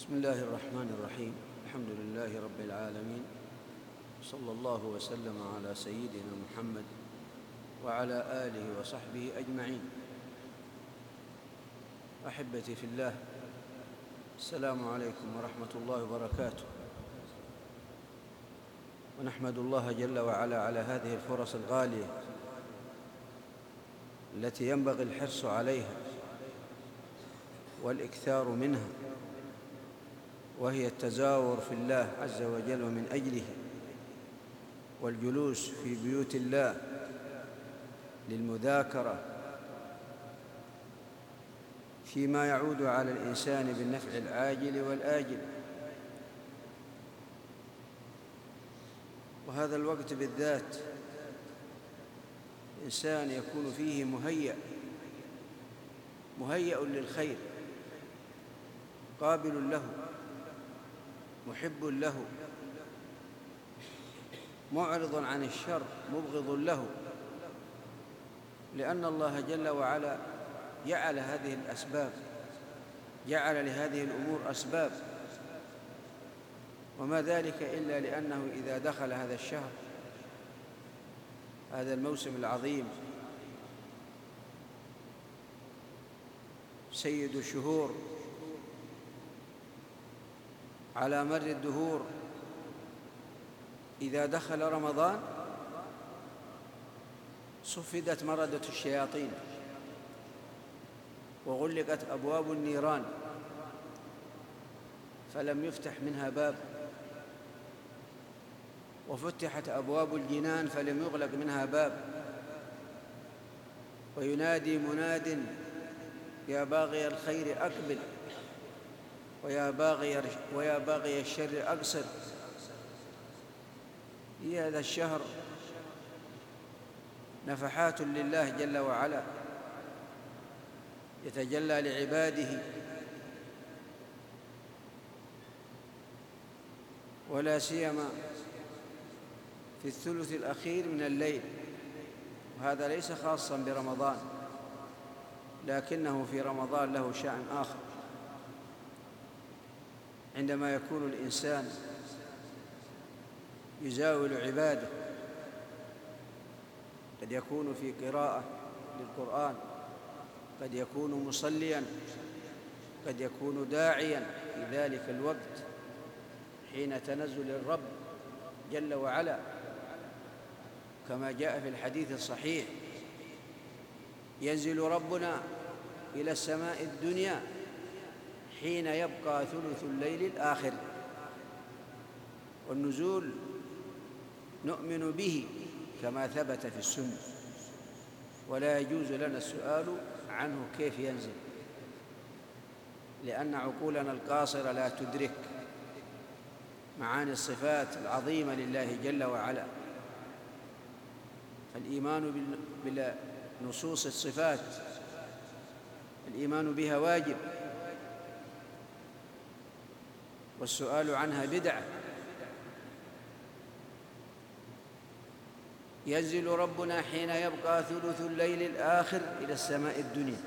بسم الله الرحمن الرحيم. الحمد لله رب العالمين. صلى الله وسلم على سيدنا محمد وعلى آله وصحبه أجمعين. أحبتي في الله السلام عليكم ورحمة الله وبركاته. ونحمد الله جل وعلا على هذه الفرص الغالية التي ينبغي الحرص عليها والإكثار منها. وهي التزاور في الله عز وجل ومن أجله والجلوس في بيوت الله للمذاكرة فيما يعود على الإنسان بالنفع العاجل والآجل. وهذا الوقت بالذات إنسان يكون فيه مهيأ مهيأ للخير قابل له. محب له معرض عن الشر مبغض له. لأن الله جل وعلا جعل هذه الأسباب جعل لهذه الأمور أسباب. وما ذلك إلا لأنه إذا دخل هذا الشهر هذا الموسم العظيم سيد الشهور على مر الدهور إذا دخل رمضان صفدت مردة الشياطين وغلقت أبواب النيران فلم يفتح منها باب وفتحت أبواب الجنان فلم يغلق منها باب وينادي مناد يا باغي الخير أقبل ويا باغي ويا باغي الشر أقصر في هذا الشهر نفحات لله جل وعلا يتجلى لعباده. ولا سيما في الثلث الأخير من الليل وهذا ليس خاصا برمضان لكنه في رمضان له شأن آخر. عندما يكون الإنسان يزاول عباده قد يكون في قراءة للقرآن قد يكون مصليا قد يكون داعيا في ذلك الوقت حين تنزل الرب جل وعلا. كما جاء في الحديث الصحيح ينزل ربنا إلى السماء الدنيا حين يبقى ثلث الليل الآخر. والنزول نؤمن به كما ثبت في السنة. ولا يجوز لنا السؤال عنه كيف ينزل. لأن عقولنا القاصرة لا تدرك معاني الصفات العظيمة لله جل وعلا. فالإيمان بنصوص الصفات. الإيمان بها واجب. والسؤال عنها بدعة. ينزل ربنا حين يبقى ثلث الليل الآخر إلى السماء الدنيا.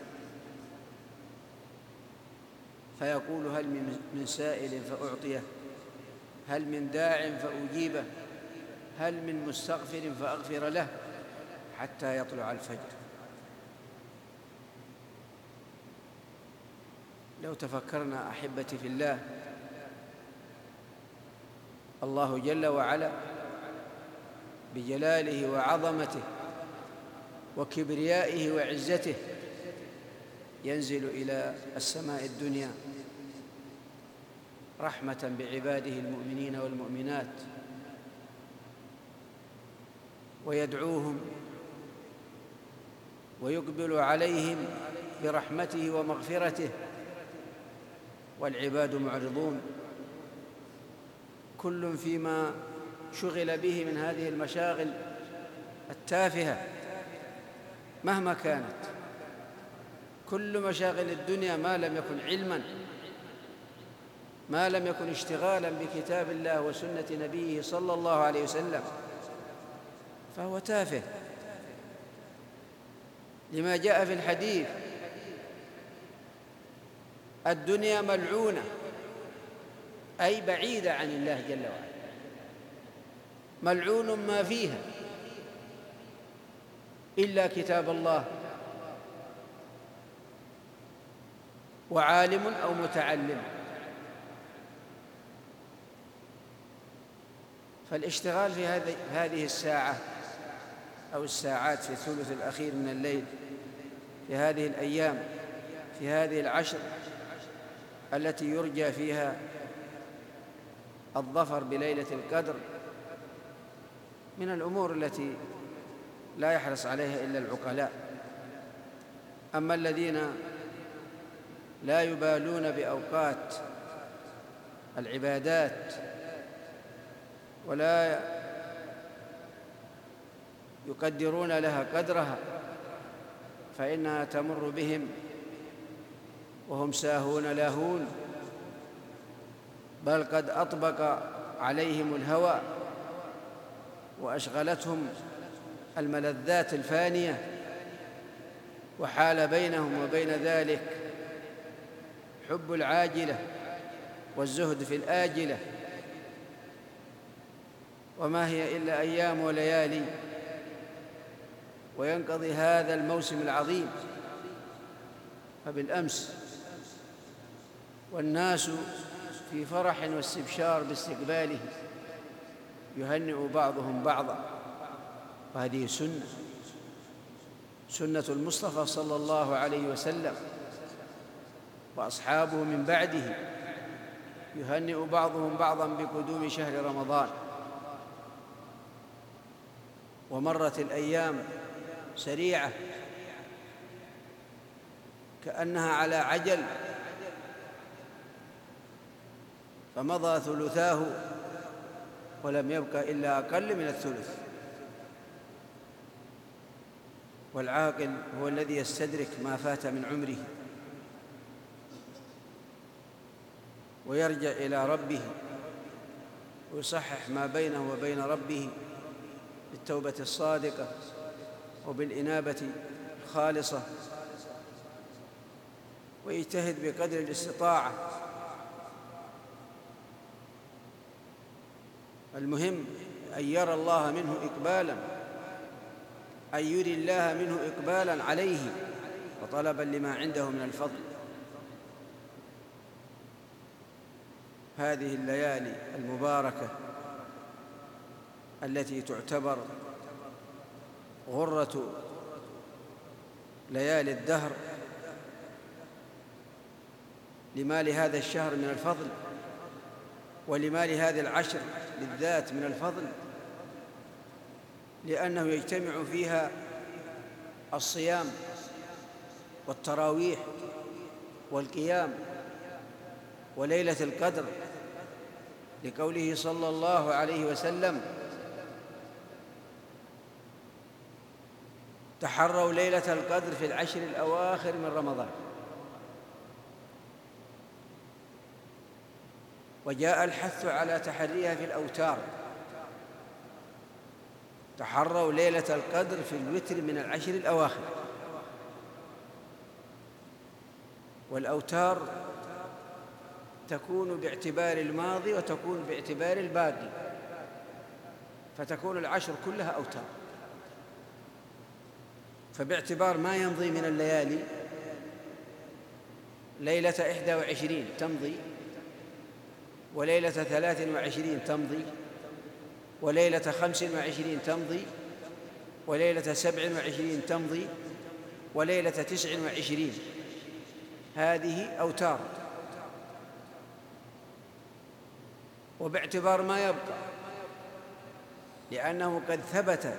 فيقول هل من سائل فأعطيه هل من داع فأجيبه هل من مستغفر فأغفر له حتى يطلع الفجر. لو تفكرنا أحبتي في الله الله جل وعلا بجلاله وعظمته وكبريائه وعزته ينزل إلى السماء الدنيا رحمة بعباده المؤمنين والمؤمنات ويدعوهم ويقبل عليهم برحمته ومغفرته والعباد معرضون كل فيما شغل به من هذه المشاغل التافهة مهما كانت. كل مشاغل الدنيا ما لم يكن علما ما لم يكن اشتغالا بكتاب الله وسنة نبيه صلى الله عليه وسلم فهو تافه. لما جاء في الحديث الدنيا ملعونة. أي بعيدة عن الله جل وعلا. ملعون ما فيها. إلا كتاب الله. وعالم أو متعلم. فالاشتغال في هذه الساعة أو الساعات في الثلث الأخير من الليل في هذه الأيام في هذه العشر التي يرجى فيها الظفر بليلة القدر من الأمور التي لا يحرص عليها إلا العقلاء. أما الذين لا يبالون بأوقات العبادات ولا يقدرون لها قدرها فإنها تمر بهم وهم ساهون لاهون. بل قد أطبق عليهم الهوى وأشغلتهم الملذات الفانية وحال بينهم وبين ذلك حب العاجلة والزهد في الآجلة وما هي إلا أيام وليالي وينقضي هذا الموسم العظيم فبالأمس والناس في فرح واستبشار باستقباله يهنئ بعضهم بعضا. وهذه سنة سنة المصطفى صلى الله عليه وسلم. وأصحابه من بعده يهنئ بعضهم بعضا بقدوم شهر رمضان. ومرت الأيام سريعة كأنها على عجل فمضى ثلثاه ولم يبق إلا أقل من الثلث. والعاقل هو الذي يستدرك ما فات من عمره ويرجع إلى ربه ويصحح ما بينه وبين ربه بالتوبة الصادقة وبالإنابة الخالصة ويجتهد بقدر الاستطاعة. المهم أن يرى الله منه إقبالا أن يري الله منه إقبالا عليه وطلبا لما عنده من الفضل. هذه الليالي المباركة التي تعتبر غرة ليالي الدهر لما لهذا الشهر من الفضل ولما لهذه العشر بالذات من الفضل لأنه يجتمع فيها الصيام والتراويح والقيام وليلة القدر لقوله صلى الله عليه وسلم تحروا ليلة القدر في العشر الأواخر من رمضان وجاء الحث على تحريها في الأوتار. تحروا ليلة القدر في الوتر من العشر الأواخر. والأوتار تكون باعتبار الماضي وتكون باعتبار الباقي. فتكون العشر كلها أوتار. فباعتبار ما يمضي من الليالي ليلة إحدى وعشرين تمضي. وليلة ثلاث وعشرين تمضي وليلة خمس وعشرين تمضي وليلة سبع وعشرين تمضي وليلة تسع وعشرين. هذه أوتار. وباعتبار ما يبقى لأنه قد ثبت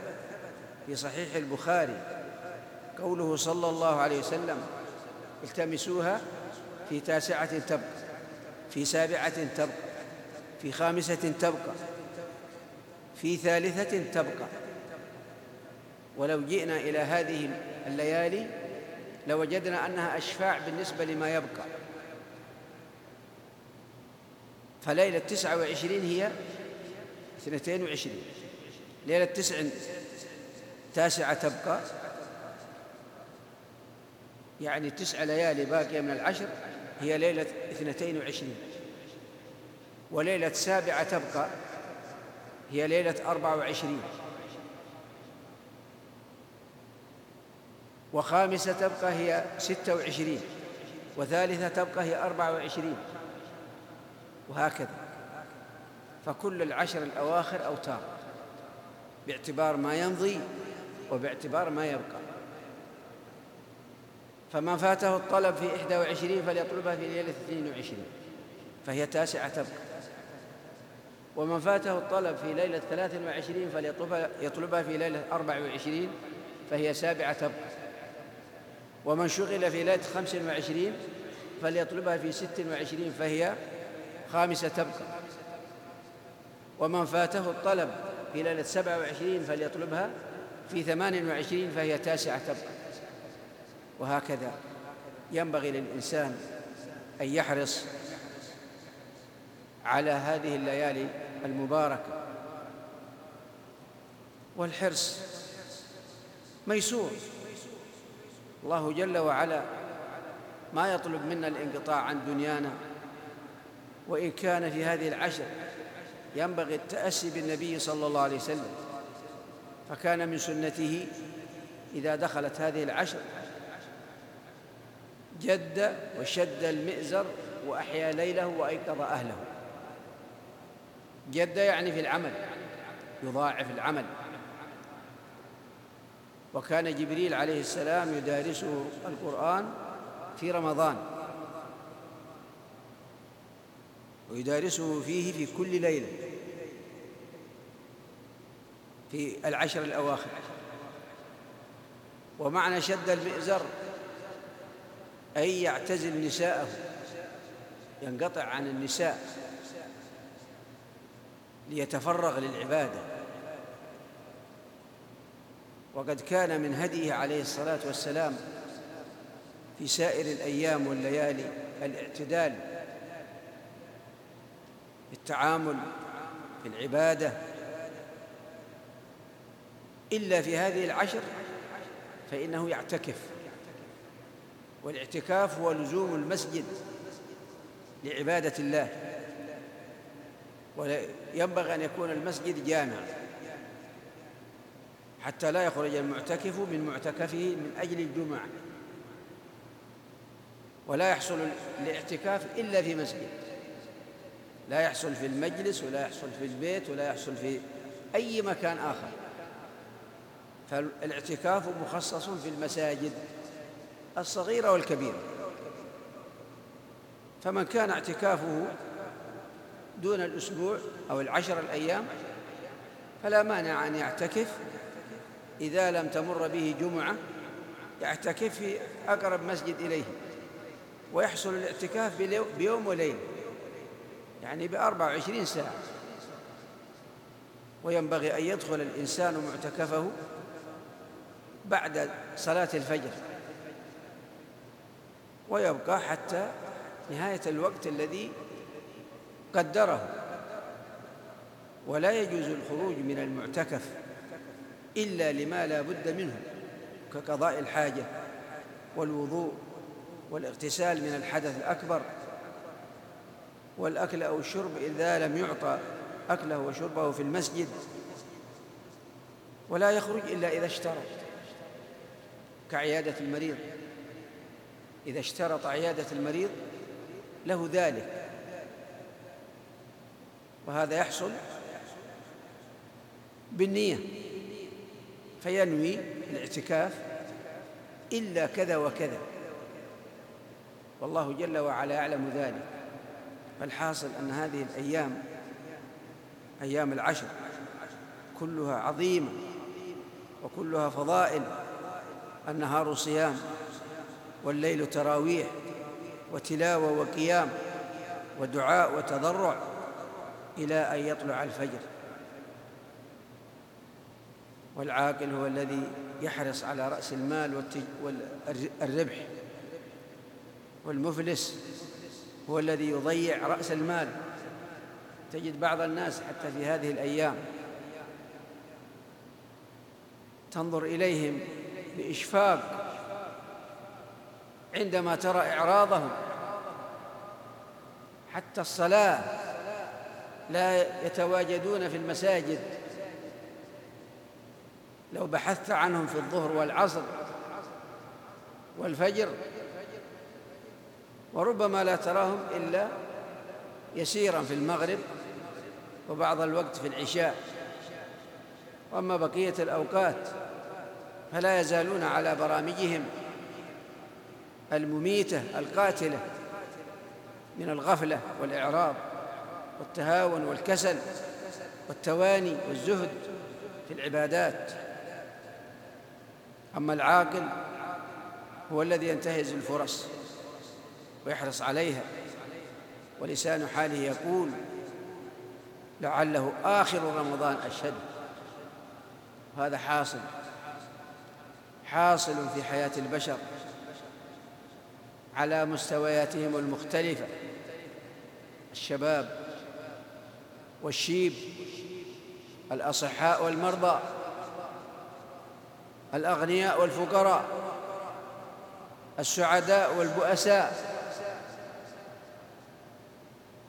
في صحيح البخاري قوله صلى الله عليه وسلم التمسوها في تاسعة تبقى. في سابعة تبقى في خامسة تبقى في ثالثة تبقى. ولو جئنا إلى هذه الليالي لوجدنا أنها أشفاع بالنسبة لما يبقى. فليلة تسعة وعشرين هي اثنتين وعشرين. ليلة تسع تاسعة تبقى يعني تسع ليالي باقية من العشر. هي ليلة اثنتين وعشرين. وليلة سابعة تبقى هي ليلة أربعة وعشرين. وخامسة تبقى هي ستة وعشرين. وثالثة تبقى هي أربعة وعشرين. وهكذا. فكل العشر الأواخر أوتار باعتبار ما يمضي وباعتبار ما يبقى. فمن فاته الطلب في إحدى وعشرين فليطلبها في ليلة اثنين وعشرين فهي تاسعة تبقى. ومن فاته الطلب في ليلة ثلاث وعشرين فليطلبها في ليلة أربع وعشرين فهي سابعة تبقى. ومن شغل في ليلة خمس وعشرين فليطلبها في ست وعشرين فهي خامسة تبقى. ومن فاته الطلب في ليلة سبع وعشرين فليطلبها في ثمان وعشرين فهي تاسعة تبقى. وهكذا. ينبغي للإنسان أن يحرص على هذه الليالي المباركة. والحرص ميسور. الله جل وعلا ما يطلب منا الانقطاع عن دنيانا وإن كان في هذه العشر ينبغي التأسي بالنبي صلى الله عليه وسلم. فكان من سنته إذا دخلت هذه العشر جد وشد المئزر وأحيا ليله وأيقظ أهله. جد يعني في العمل يضاعف العمل. وكان جبريل عليه السلام يدارسه القرآن في رمضان. ويدارسه فيه في كل ليلة في العشر الأواخر. ومعنى شد المئزر أي يعتزل نساءه ينقطع عن النساء ليتفرغ للعبادة. وقد كان من هديه عليه الصلاة والسلام في سائر الأيام والليالي الاعتدال في التعامل في العبادة. إلا في هذه العشر فإنه يعتكف. والاعتكاف هو لزوم المسجد لعبادة الله. وينبغي أن يكون المسجد جامع حتى لا يخرج المعتكف من معتكفه من أجل الجمعة. ولا يحصل الاعتكاف إلا في مسجد. لا يحصل في المجلس ولا يحصل في البيت ولا يحصل في أي مكان آخر. فالاعتكاف مخصص في المساجد. الصغيرة والكبيرة. فمن كان اعتكافه دون الأسبوع أو العشر الأيام فلا مانع أن يعتكف. إذا لم تمر به جمعة يعتكف في أقرب مسجد إليه ويحصل الاعتكاف بيوم وليلة يعني بأربع وعشرين ساعة. وينبغي أن يدخل الإنسان معتكفه بعد صلاة الفجر. ويبقى حتى نهاية الوقت الذي قدره. ولا يجوز الخروج من المعتكف إلا لما لا بد منه كقضاء الحاجة والوضوء والاغتسال من الحدث الأكبر. والأكل أو الشرب إذا لم يعطى أكله وشربه في المسجد. ولا يخرج إلا إذا اشترط كعيادة المريض. إذا اشترط عيادة المريض له ذلك. وهذا يحصل بالنية فينوي الاعتكاف إلا كذا وكذا. والله جل وعلا يعلم ذلك. فالحاصل أن هذه الأيام أيام العشر كلها عظيمة وكلها فضائل النهار صيام. والليل تراويح وتلاوة وقيام ودعاء وتضرع إلى أن يطلع الفجر. والعاقل هو الذي يحرص على رأس المال والربح. والمفلس هو الذي يضيع رأس المال. تجد بعض الناس حتى في هذه الأيام تنظر إليهم بإشفاق عندما ترى إعراضهم. حتى الصلاة لا يتواجدون في المساجد. لو بحثت عنهم في الظهر والعصر والفجر وربما لا تراهم إلا يسيرا في المغرب وبعض الوقت في العشاء. وأما بقية الأوقات فلا يزالون على برامجهم. المميتة القاتلة من الغفلة والإعراض والتهاون والكسل والتواني والزهد في العبادات. أما العاقل هو الذي ينتهز الفرص ويحرص عليها ولسان حاله يقول لعله آخر رمضان أشد وهذا حاصل حاصل في حياة البشر. على مستوياتهم المختلفة. الشباب والشيب الأصحاء والمرضى الأغنياء والفقراء السعداء والبؤساء.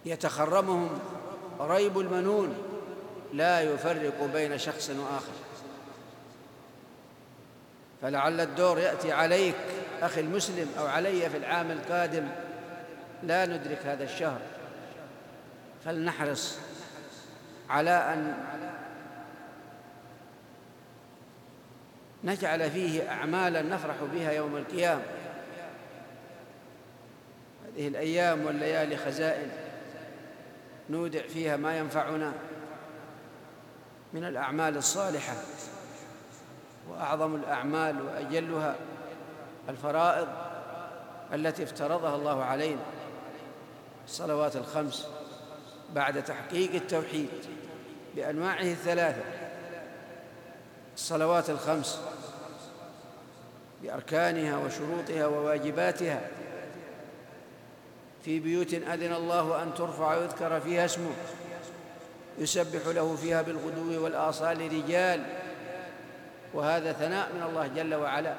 يتخرمهم ريب المنون لا يفرق بين شخص وآخر. فلعل الدور يأتي عليك أخي المسلم أو علي في العام القادم لا ندرك هذا الشهر. فلنحرص على أن نجعل فيه أعمالا نفرح بها يوم القيامة. هذه الأيام والليالي خزائن نودع فيها ما ينفعنا من الأعمال الصالحة وأعظم الأعمال وأجلها الفرائض التي افترضها الله علينا الصلوات الخمس بعد تحقيق التوحيد بأنواعه الثلاثة الصلوات الخمس بأركانها وشروطها وواجباتها. في بيوت أذن الله أن ترفع ويذكر فيها اسمه يسبح له فيها بالغدو والآصال رجال وهذا ثناء من الله جل وعلا.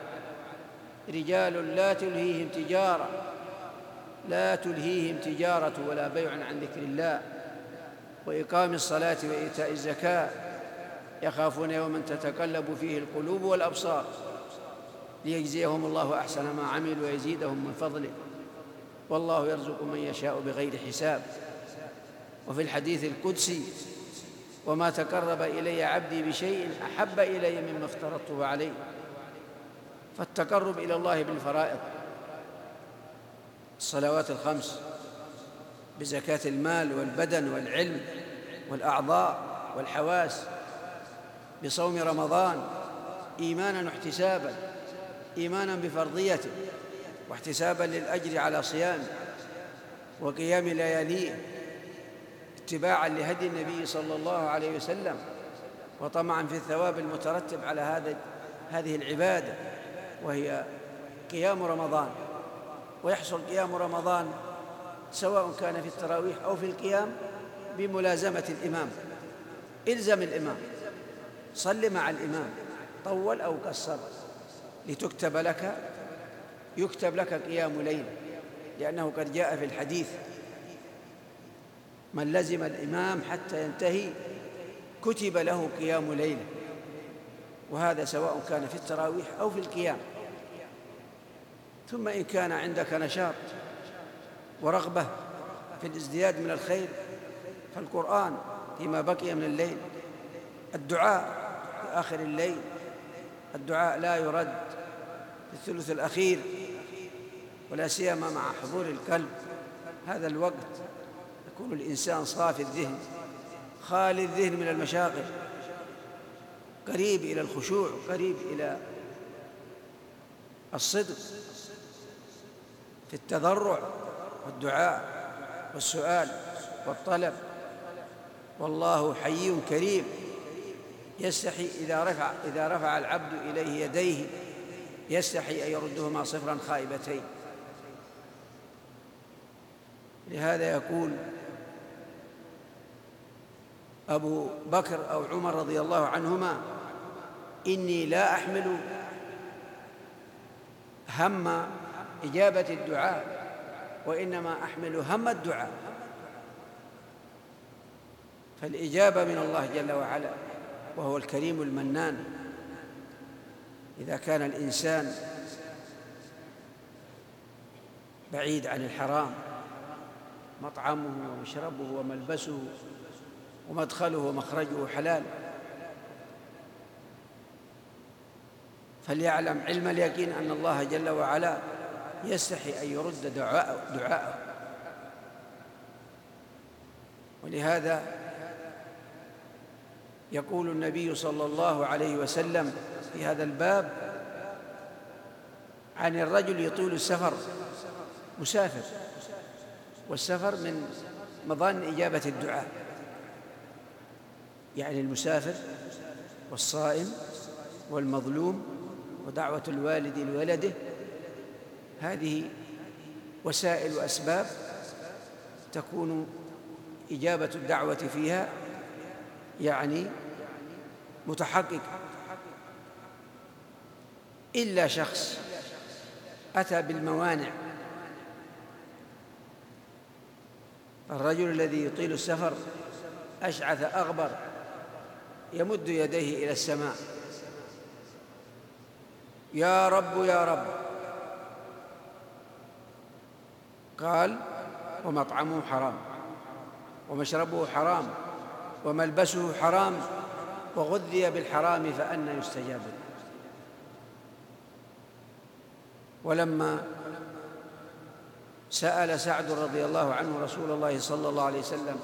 رجال لا تلهيهم تجارة لا تلهيهم تجارة ولا بيع عن ذكر الله وإقام الصلاة وإيتاء الزكاة يخافون يوما تتقلب فيه القلوب والأبصار ليجزيهم الله أحسن ما عملوا ويزيدهم من فضله والله يرزق من يشاء بغير حساب. وفي الحديث القدسي وما تقرب إلي عبدي بشيء أحب إلي مما افترضته عليه. فالتقرب إلى الله بالفرائض. الصلوات الخمس بزكاة المال والبدن والعلم والأعضاء والحواس. بصوم رمضان إيمانا واحتسابا إيمانا بفرضيته واحتسابا للأجر على صيامه وقيام لياليه اتباعا لهدي النبي صلى الله عليه وسلم وطمعا في الثواب المترتب على هذا هذه العبادة. وهي قيام رمضان ويحصل قيام رمضان سواء كان في التراويح أو في القيام بملازمة الإمام. إلزم الإمام صل مع الإمام طول أو قصر لتكتب لك يكتب لك قيام ليل لأنه قد جاء في الحديث من لزم الإمام حتى ينتهي كتب له قيام ليلة وهذا سواء كان في التراويح أو في القيام. ثم إن كان عندك نشاط ورغبة في الازدياد من الخير فالقرآن فيما بقي من الليل الدعاء في آخر الليل الدعاء لا يرد في الثلث الأخير ولا سيما مع حضور القلب. هذا الوقت يكون الإنسان صافي الذهن خالي الذهن من المشاغل. قريب إلى الخشوع قريب إلى الصدق في التضرع والدعاء والسؤال والطلب. والله حي كريم يستحي إذا رفع إذا رفع العبد إليه يديه يستحي أن يردهما صفرا خائبتين. لهذا يقول أبو بكر أو عمر رضي الله عنهما إني لا أحمل هم إجابة الدعاء وإنما أحمل هم الدعاء. فالإجابة من الله جل وعلا وهو الكريم المنان. إذا كان الإنسان بعيد عن الحرام مطعمه ومشربه وملبسه ومدخله ومخرجه حلال فليعلم علم اليقين أن الله جل وعلا يستحي أن يرد دعاءه, دعاءه. ولهذا يقول النبي صلى الله عليه وسلم في هذا الباب عن الرجل يطول السفر مسافر والسفر من مظان إجابة الدعاء. يعني المسافر والصائم والمظلوم ودعوة الوالد لولده. هذه وسائل وأسباب تكون إجابة الدعوة فيها يعني متحقق. إلا شخص أتى بالموانع. الرجل الذي يطيل السفر أشعث أغبر يمد يديه إلى السماء. يا رب يا رب. قال ومطعمه حرام ومشربه حرام وملبسه حرام وغذي بالحرام فأنى يستجاب له. ولما سأل سعد رضي الله عنه رسول الله صلى الله عليه وسلم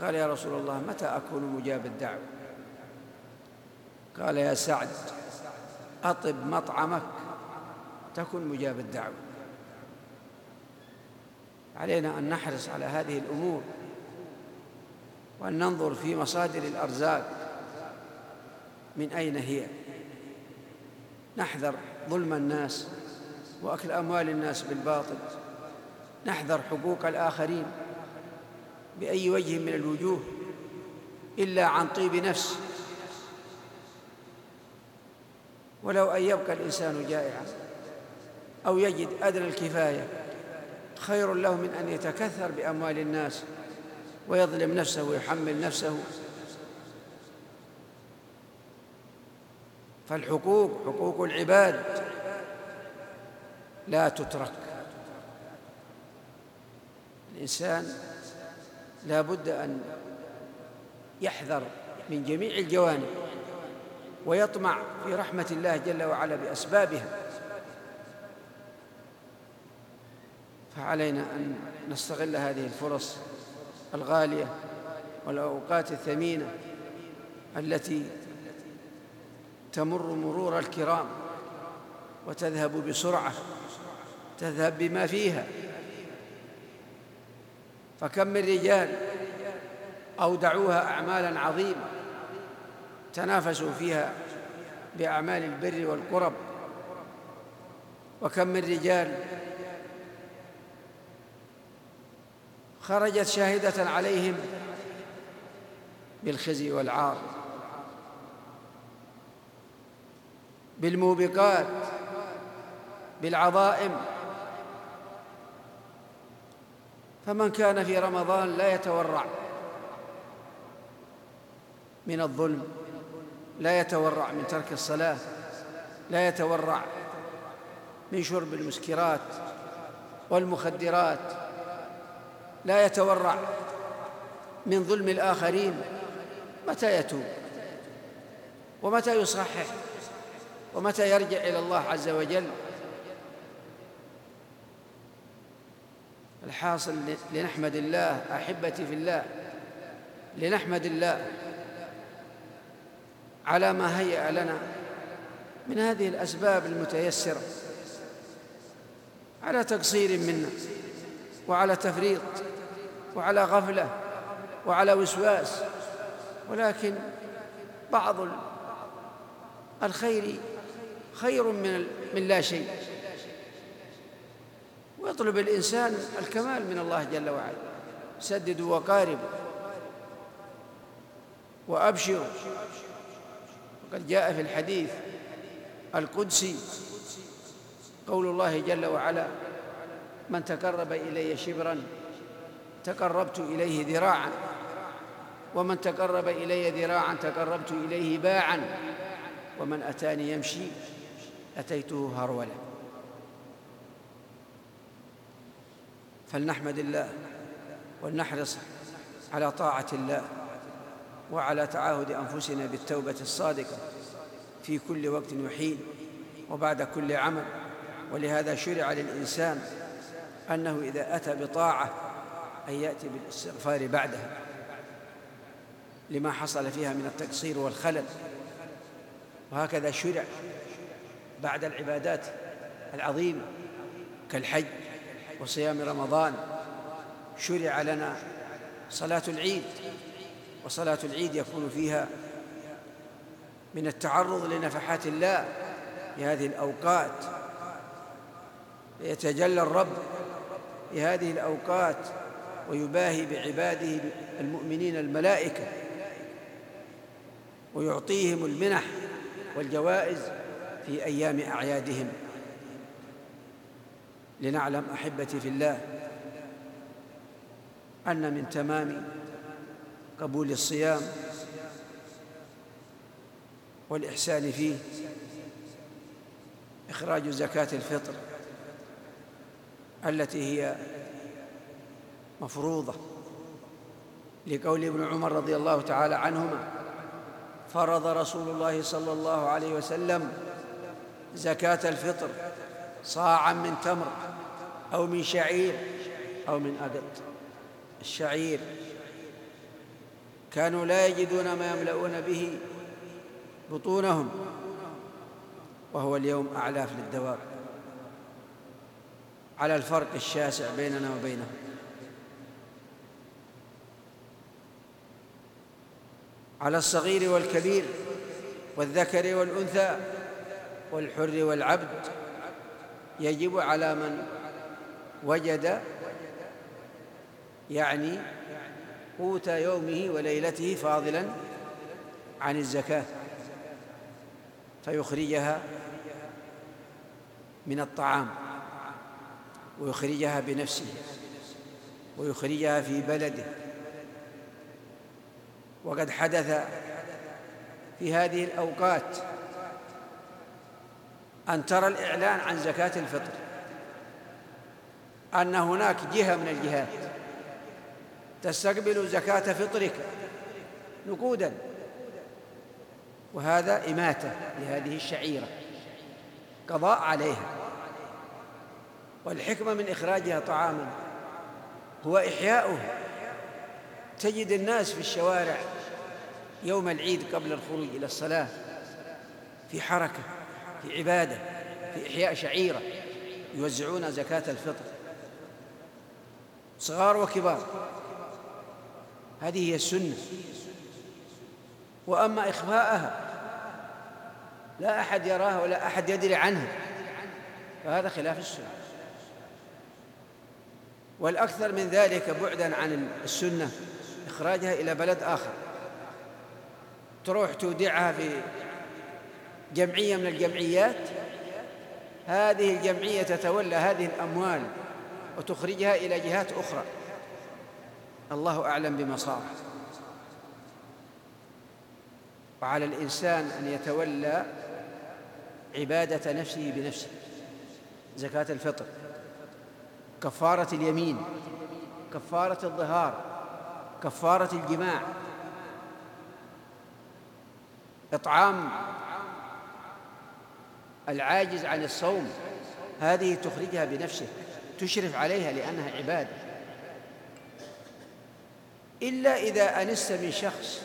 قال يا رسول الله متى أكون مجاب الدعوة؟ قال يا سعد أطب مطعمك تكن مجاب الدعوة. علينا أن نحرص على هذه الأمور وأن ننظر في مصادر الأرزاق. من أين هي؟ نحذر ظلم الناس وأكل أموال الناس بالباطل. نحذر حقوق الآخرين بأي وجه من الوجوه إلا عن طيب نفس. ولو أن يبقى الإنسان جائعا أو يجد أدنى الكفاية خير له من أن يتكثر بأموال الناس ويظلم نفسه ويحمل نفسه. فالحقوق حقوق العباد لا تترك. الإنسان لا بد أن يحذر من جميع الجوانب. ويطمع في رحمة الله جل وعلا بأسبابها. فعلينا أن نستغل هذه الفرص الغالية والأوقات الثمينة التي تمر مرور الكرام وتذهب بسرعة تذهب بما فيها. فكم من رجال أودعوها أعمالا عظيمة تنافسوا فيها بأعمال البر والقرب. وكم من رجال خرجت شاهدة عليهم بالخزي والعار بالموبقات بالعظائم. فمن كان في رمضان لا يتورع من الظلم. لا يتورع من ترك الصلاة لا يتورع من شرب المسكرات والمخدرات لا يتورع من ظلم الآخرين. متى يتوب؟ ومتى يصحح؟ ومتى يرجع إلى الله عز وجل؟ الحاصل لنحمد الله أحبتي في الله لنحمد الله. على ما هيأ لنا من هذه الأسباب المتيسرة. على تقصير منا وعلى تفريط وعلى غفلة وعلى وسواس. ولكن بعض الخير خير من من لا شيء. ويطلب الإنسان الكمال من الله جل وعلا. سددوا وقاربوا وأبشروا وقد جاء في الحديث القدسي قول الله جل وعلا من تقرب إلي شبرا تقربت إليه ذراعا ومن تقرب إلي ذراعا تقربت إليه باعا ومن أتاني يمشي أتيته هرولا فلنحمد الله ولنحرص على طاعة الله وعلى تعاهد أنفسنا بالتوبة الصادقة في كل وقت وحين وبعد كل عمل. ولهذا شرع للإنسان أنه إذا أتى بطاعة أن يأتي بالإستغفار بعدها لما حصل فيها من التقصير والخلل. وهكذا شرع بعد العبادات العظيمة كالحج وصيام رمضان. شرع لنا صلاة العيد وصلاة العيد يكون فيها من التعرض لنفحات الله في هذه الأوقات. يتجلى الرب في هذه الأوقات ويباهي بعباده المؤمنين الملائكة ويعطيهم المنح والجوائز في أيام أعيادهم. لنعلم أحبتي في الله أن من تمام قبول الصيام والإحسان فيه إخراج زكاة الفطر التي هي مفروضة. لقول ابن عمر رضي الله تعالى عنهما فرض رسول الله صلى الله عليه وسلم زكاة الفطر صاعا من تمر أو من شعير أو من أقط الشعير كانوا لا يجدون ما يملؤون به بطونهم وهو اليوم أعلاف للدواب على الفرق الشاسع بيننا وبينهم. على الصغير والكبير والذكر والأنثى والحر والعبد يجب على من وجد يعني قوت يومه وليلته فاضلا عن الزكاة فيخرجها من الطعام ويخرجها بنفسه ويخرجها في بلده. وقد حدث في هذه الأوقات أن ترى الإعلان عن زكاة الفطر أن هناك جهة من الجهات تستقبل زكاة فطرك نقودا. وهذا إماتة لهذه الشعيرة. قضاء عليها. والحكمة من إخراجها طعاما. هو إحياؤه. تجد الناس في الشوارع يوم العيد قبل الخروج إلى الصلاة في حركة في عبادة في إحياء شعيرة يوزعون زكاة الفطر. صغار وكبار. هذه هي السنة. وأما إخفاءها لا أحد يراها ولا أحد يدري عنها. فهذا خلاف السنة. والأكثر من ذلك بعدا عن السنة إخراجها إلى بلد آخر. تروح تودعها في جمعية من الجمعيات. هذه الجمعية تتولى هذه الأموال وتخرجها إلى جهات أخرى. الله أعلم بمصارف وعلى الإنسان أن يتولى عبادة نفسه بنفسه. زكاة الفطر كفارة اليمين كفارة الظهار كفارة الجماع إطعام العاجز عن الصوم هذه تخرجها بنفسه تشرف عليها لأنها عبادة. إلا إذا أنست من شخص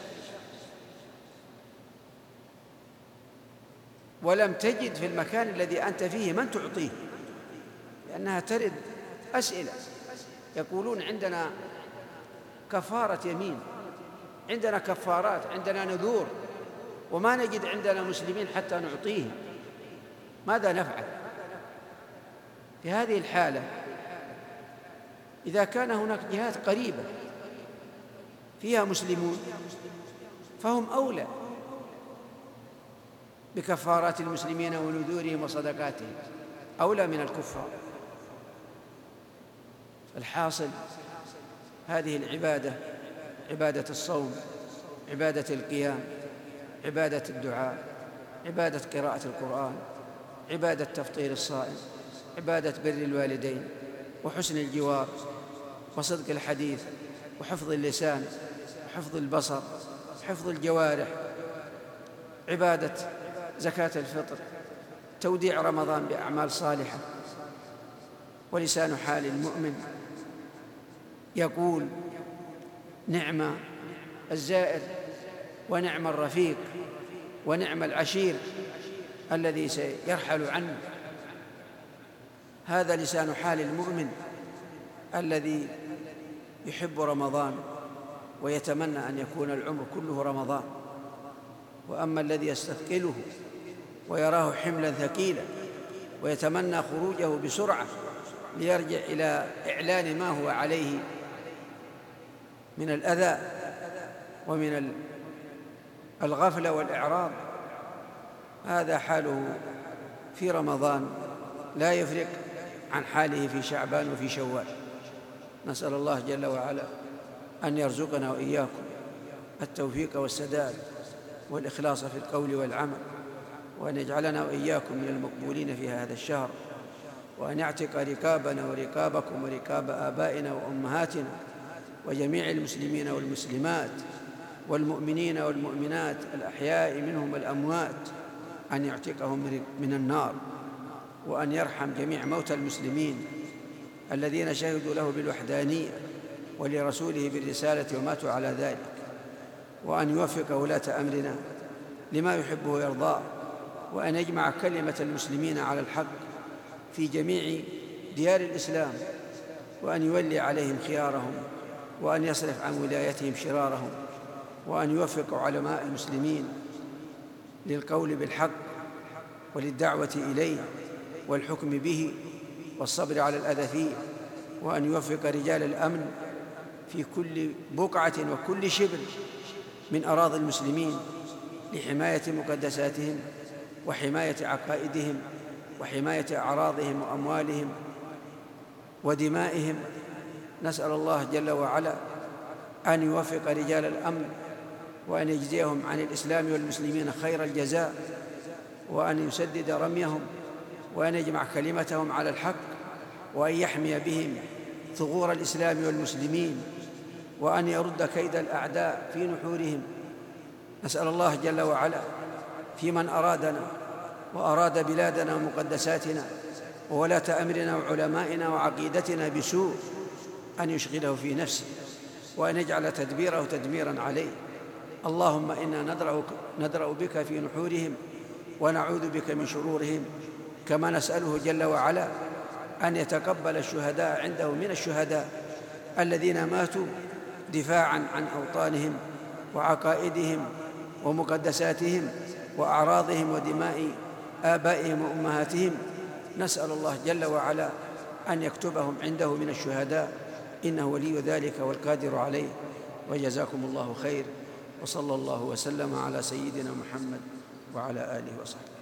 ولم تجد في المكان الذي أنت فيه من تعطيه لأنها ترد أسئلة. يقولون عندنا كفارة يمين عندنا كفارات عندنا نذور وما نجد عندنا مسلمين حتى نعطيهم ماذا نفعل؟ في هذه الحالة إذا كان هناك جهات قريبة فيها مسلمون فهم أولى بكفارات المسلمين ونذورهم وصدقاتهم أولى من الكفار. الحاصل هذه العبادة عبادة الصوم عبادة القيام عبادة الدعاء عبادة قراءة القرآن عبادة تفطير الصائم عبادة بر الوالدين وحسن الجوار وصدق الحديث وحفظ اللسان وحفظ البصر وحفظ الجوارح عبادة زكاة الفطر توديع رمضان بأعمال صالحة. ولسان حال المؤمن يقول نعم الزائر ونعم الرفيق ونعم العشير الذي سيرحل عنه. هذا لسان حال المؤمن الذي يحب رمضان. ويتمنى أن يكون العمر كله رمضان. وأما الذي يستثقله ويراه حملا ثقيلا ويتمنى خروجه بسرعة ليرجع إلى إعلان ما هو عليه من الأذى ومن الغفلة والإعراض هذا حاله في رمضان لا يفرق عن حاله في شعبان وفي شوال. نسأل الله جل وعلا أن يرزقنا وإياكم التوفيق والسداد والإخلاص في القول والعمل وأن يجعلنا وإياكم من المقبولين في هذا الشهر وأن يعتق ركابنا وركابكم وركاب آبائنا وأمهاتنا وجميع المسلمين والمسلمات والمؤمنين والمؤمنات الأحياء منهم والأموات أن يعتقهم من النار وأن يرحم جميع موتى المسلمين الذين شهدوا له بالوحدانية ولرسوله بالرسالة وماتوا على ذلك وأن يوفق ولاة أمرنا لما يحبه ويرضاه وأن يجمع كلمة المسلمين على الحق في جميع ديار الإسلام وأن يولي عليهم خيارهم وأن يصرف عن ولايتهم شرارهم وأن يوفق علماء المسلمين للقول بالحق وللدعوة إليه والحكم به والصبر على الأذى فيه وأن يوفق رجال الأمن في كل بقعة وكل شبر من أراضي المسلمين لحماية مقدساتهم وحماية عقائدهم وحماية أعراضهم وأموالهم ودمائهم. نسأل الله جل وعلا أن يوفق رجال الأمن وأن يجزيهم عن الإسلام والمسلمين خير الجزاء وأن يسدد رميهم وأن يجمع كلمتهم على الحق وأن يحمي بهم ثغور الإسلام والمسلمين. وأن يرد كيد الأعداء في نحورهم. نسأل الله جل وعلا في من أرادنا وأراد بلادنا ومقدساتنا وولاة أمرنا وعلمائنا وعقيدتنا بسوء أن يشغله في نفسه وأن يجعل تدبيره تدميرا عليه. اللهم إنا ندرأ, ندرأ بك في نحورهم ونعوذ بك من شرورهم. كما نسأله جل وعلا أن يتقبل الشهداء عنده من الشهداء الذين ماتوا دفاعا عن أوطانهم وعقائدهم ومقدساتهم وأعراضهم ودماء آبائهم وأمهاتهم. نسأل الله جل وعلا أن يكتبهم عنده من الشهداء. إنه ولي ذلك والقادر عليه. وجزاكم الله خير. وصلى الله وسلم على سيدنا محمد وعلى آله وصحبه.